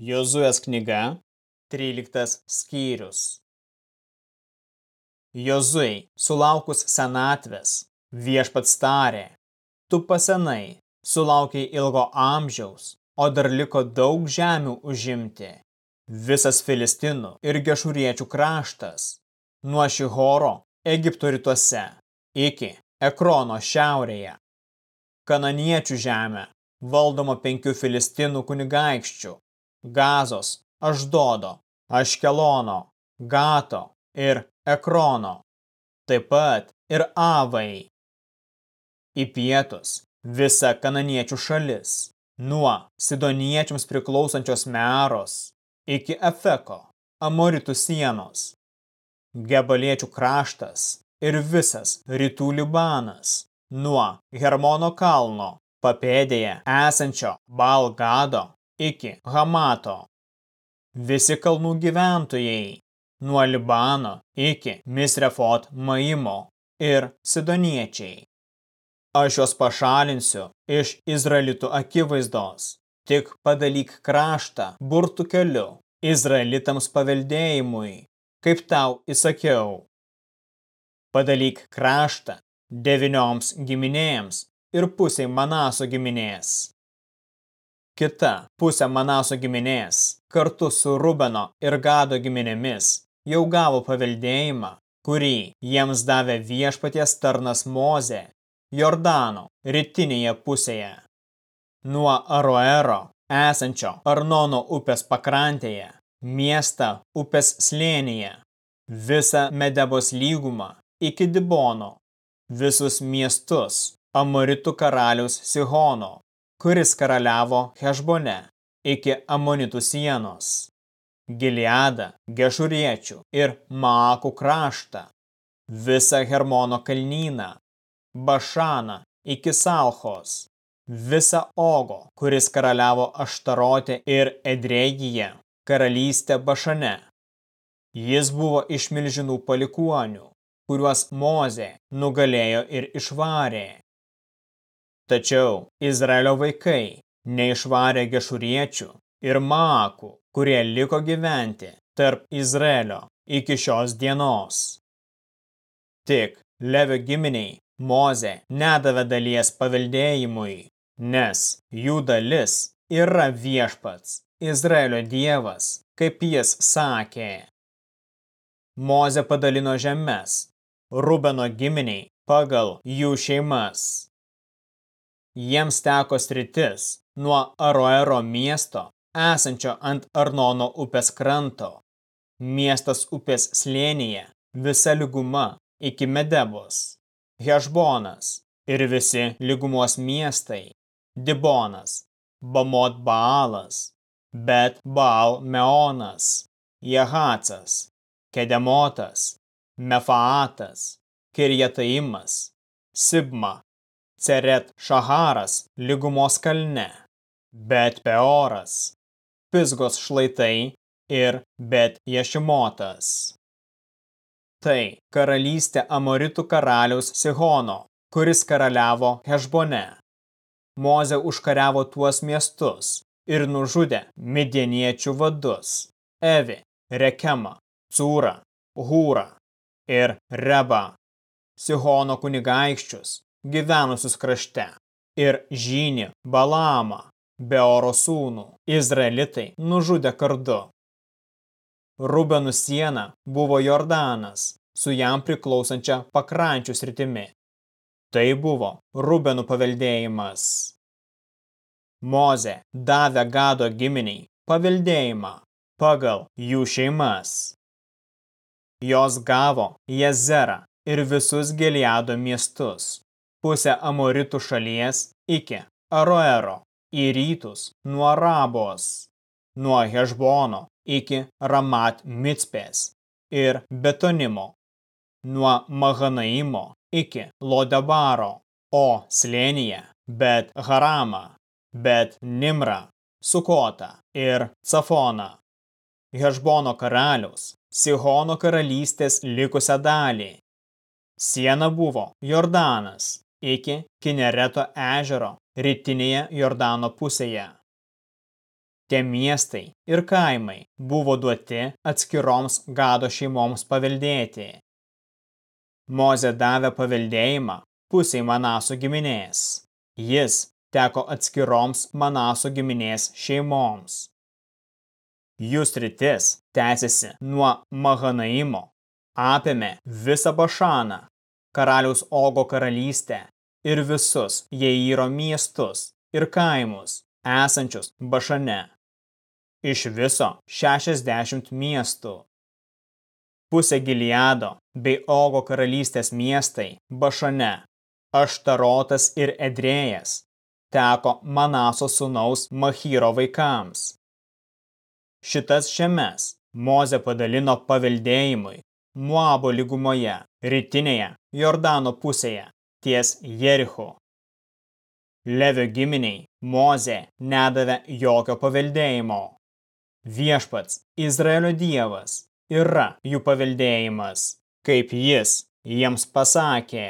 Jozuės knyga, 13 skyrius. Jozuei, sulaukus senatvės, viešpats tarė, tu pasenai, sulaukiai ilgo amžiaus, o dar liko daug žemių užimti. Visas Filistinų ir Gešuriečių kraštas, nuo Šihoro, Egipto rytuose, iki Ekrono šiaurėje. Kananiečių žemė, valdoma penkių Filistinų kunigaikščių, Gazos, Aždodo, Aškelono, Gato ir Ekrono, taip pat ir Avai. Į pietus visa kananiečių šalis, nuo sidoniečiams priklausančios Meros iki Efeko, Amoritų sienos, Gebaliečių kraštas ir visas rytų Libanas, nuo Hermono kalno papėdėje esančio Balgado iki Hamato. Visi kalnų gyventojai, nuo Libano iki Misrefot Maimo ir Sidoniečiai. Aš juos pašalinsiu iš Izraelitų akivaizdos, tik padalyk kraštą burtų keliu Izraelitams paveldėjimui, kaip tau įsakiau. Padalyk kraštą devinioms giminėjams ir pusiai Manaso giminės kita pusė Manaso giminės, kartu su Rubeno ir Gado giminėmis, jau gavo paveldėjimą, kurį jiems davė viešpaties tarnas Mozė, Jordano rytinėje pusėje. Nuo Aroero, esančio Arnono upės pakrantėje, miestą upės slėnyje, visą Medebos lygumą iki Dibono, visus miestus Amoritų karaliaus Sihono, kuris karaliavo Hešbone iki Amonitų sienos, Gileadą, Gešuriečių ir Maakų kraštą, visą Hermono kalnyną, Bašaną iki Salchos, visą Ogo, kuris karaliavo Aštarotė ir Edrėgyje, karalystę Bašane. Jis buvo iš milžinų palikuonių, kuriuos Mozė nugalėjo ir išvarė. Tačiau Izraelio vaikai neišvarė gešuriečių ir maakų, kurie liko gyventi tarp Izraelio iki šios dienos. Tik Levio giminiai Moze nedavė dalies paveldėjimui, nes jų dalis yra viešpats, Izraelio dievas, kaip jis sakė. Moze padalino žemės, Rubeno giminiai pagal jų šeimas. Jiems teko sritis nuo Aroero miesto, esančio ant Arnono upės kranto. Miestas upės slėnyje, visa lyguma iki Medebos, Hešbonas ir visi lygumos miestai, Dibonas, Bamot Baalas, Bet Baal Meonas, Jehacas, Kedemotas, Mefaatas, Kirjataimas, Sibma Ceret Šaharas lygumos kalne, Bet Peoras, Pisgos šlaitai ir Bet Ješimotas. Tai karalystė Amoritų karaliaus Sihono, kuris karaliavo Hešbone. Moze užkariavo tuos miestus ir nužudė midieniečių vadus – Evi, Rekemą, Cūrą, Hūrą ir Rebą, Sihono kunigaikščius, gyvenusius krašte, ir žynį Balamą, Beoro sūnų, Izraelitai nužudė kardu. Rubenų siena buvo Jordanas, su jam priklausančia pakrančių sritimi. Tai buvo Rubenų paveldėjimas. Moze davė Gado giminiai paveldėjimą pagal jų šeimas. Jos gavo Jezerą ir visus Geliado miestus, pusę Amoritų šalies iki Aroero, į rytus nuo Rabos, nuo Hešbono iki Ramat Mitspės ir Betonimo, nuo Mahanaimo iki Lodebaro, o slėnyje bet Haramą, bet Nimrą, Sukotą ir Cafoną. Hešbono karalius, Sihono karalystės likusią dalį. Siena buvo Jordanas, iki Kinereto ežero rytinėje Jordano pusėje. Tie miestai ir kaimai buvo duoti atskiroms gado šeimoms paveldėti. Moze davė paveldėjimą pusiai Manaso giminės. Jis teko atskiroms Manaso giminės šeimoms. Jų sritis tęsiasi nuo Mahanaimo, apėmė visą Bašaną, karaliaus Ogo karalystę ir visus Jeiro miestus ir kaimus, esančius Bašane. Iš viso 60 miestų. Pusė Giliado bei Ogo karalystės miestai Bašane, Aštarotas ir Edrėjas teko Manaso sūnaus Machyro vaikams. Šitas žemes Moze padalino paveldėjimui Moabo lygumoje, rytinėje Jordano pusėje, ties Jerichu. Levio giminiai Mozė nedavė jokio paveldėjimo. Viešpats, Izraelio dievas, yra jų paveldėjimas, kaip jis jiems pasakė.